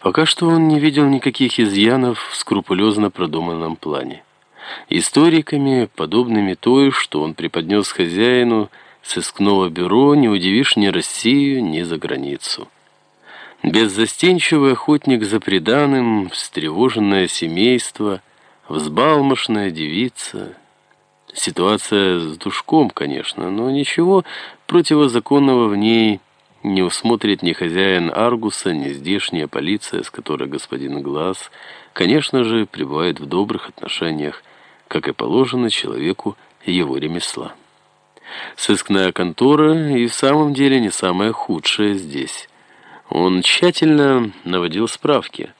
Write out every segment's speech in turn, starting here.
Пока что он не видел никаких изъянов в скрупулезно продуманном плане. Историками, подобными той, что он преподнес хозяину сыскного бюро, не удивишь ни Россию, ни за границу. Беззастенчивый охотник за преданным, встревоженное семейство, взбалмошная девица. Ситуация с душком, конечно, но ничего противозаконного в ней не усмотрит ни хозяин Аргуса, ни здешняя полиция, с которой господин Глаз, конечно же, пребывает в добрых отношениях, как и положено человеку его ремесла. Сыскная контора и в самом деле не самая худшая здесь. Он тщательно наводил справки –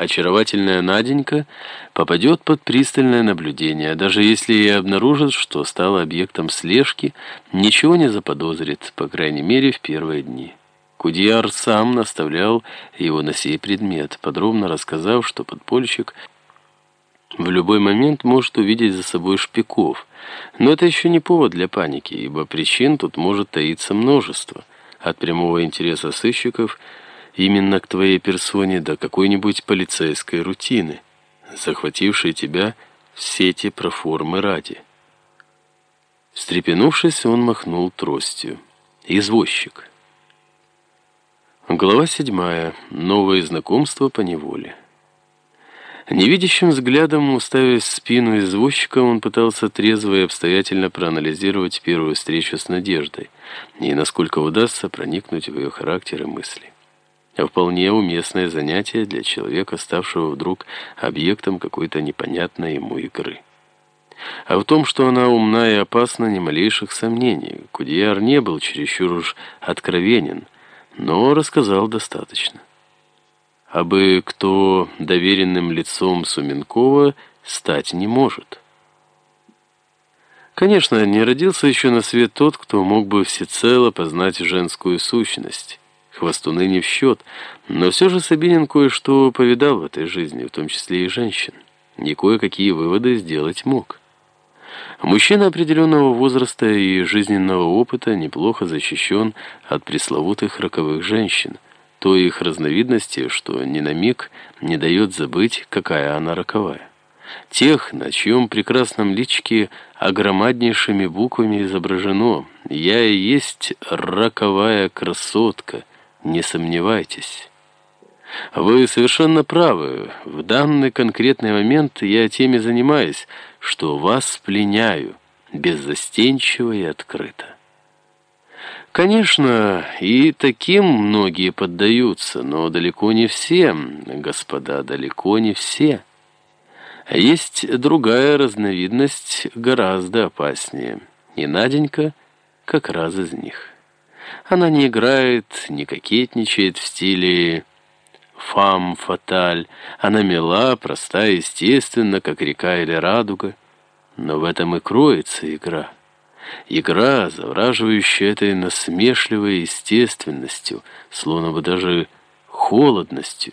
очаровательная Наденька попадет под пристальное наблюдение, даже если и обнаружит, что стала объектом слежки, ничего не заподозрит, по крайней мере, в первые дни. Кудьяр сам наставлял его на сей предмет, подробно рассказав, что подпольщик в любой момент может увидеть за собой шпиков. Но это еще не повод для паники, ибо причин тут может таиться множество. От прямого интереса сыщиков – именно к твоей персоне до какой-нибудь полицейской рутины, захватившей тебя в сети проформы ради. Встрепенувшись, он махнул тростью. Извозчик. Глава седьмая. Новое знакомство по неволе. Невидящим взглядом, уставив спину извозчика, он пытался трезво и обстоятельно проанализировать первую встречу с Надеждой и насколько удастся проникнуть в ее характер и мысли вполне уместное занятие для человека, ставшего вдруг объектом какой-то непонятной ему игры. А в том, что она умна и опасна, ни малейших сомнений. Кудияр не был чересчур уж откровенен, но рассказал достаточно. Абы кто доверенным лицом Суменкова стать не может. Конечно, не родился еще на свет тот, кто мог бы всецело познать женскую сущность, хвостуны не в счет, но все же Сабинин кое-что повидал в этой жизни, в том числе и женщин, и кое-какие выводы сделать мог. Мужчина определенного возраста и жизненного опыта неплохо защищен от пресловутых роковых женщин, той их разновидности, что ни на миг не дает забыть, какая она роковая. Тех, на чьем прекрасном личке огромаднейшими буквами изображено «Я и есть роковая красотка», не сомневайтесь. Вы совершенно правы. В данный конкретный момент я теми занимаюсь, что вас пленяю, беззастенчиво и открыто. Конечно, и таким многие поддаются, но далеко не все, господа, далеко не все. Есть другая разновидность, гораздо опаснее, и Наденька как раз из них. Она не играет, не кокетничает в стиле «фам фаталь». Она мила, проста, естественна, как река или радуга. Но в этом и кроется игра. Игра, завраживающая этой насмешливой естественностью, словно бы даже холодностью.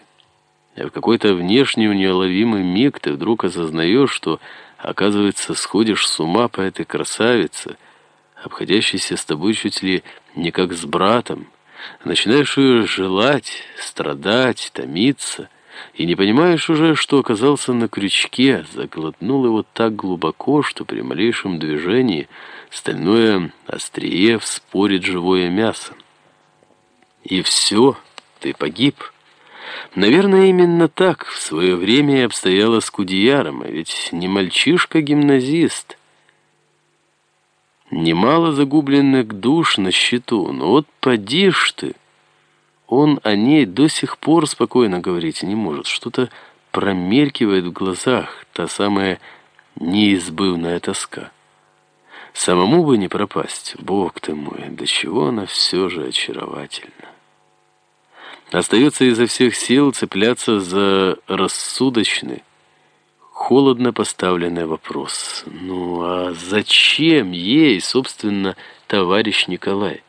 А в какой-то внешний неуловимый миг ты вдруг осознаешь, что, оказывается, сходишь с ума по этой красавице — обходящийся с тобой чуть ли не как с братом, начинаешь желать, страдать, томиться, и не понимаешь уже, что оказался на крючке, заглотнул его так глубоко, что при малейшем движении стальное острие вспорит живое мясо. И все, ты погиб. Наверное, именно так в свое время и обстояло с Кудеяром, а ведь не мальчишка-гимназист, Немало загубленных душ на счету, но вот поди ж ты. Он о ней до сих пор спокойно говорить не может. Что-то промелькивает в глазах, та самая неизбывная тоска. Самому бы не пропасть, Бог ты мой, до чего она все же очаровательна. Остается изо всех сил цепляться за рассудочный, холодно поставленный вопрос. Ну а зачем ей, собственно, товарищ Николай?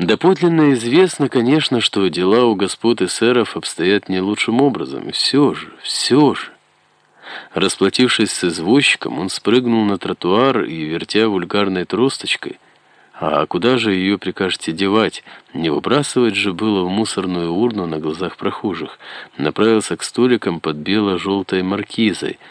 Доподлинно известно, конечно, что дела у господ эсеров обстоят не лучшим образом. И все же, все же. Расплатившись с извозчиком, он спрыгнул на тротуар и, вертя вульгарной тросточкой, А куда же ее прикажете девать? Не выбрасывать же было в мусорную урну на глазах прохожих. Направился к столикам под бело-желтой маркизой —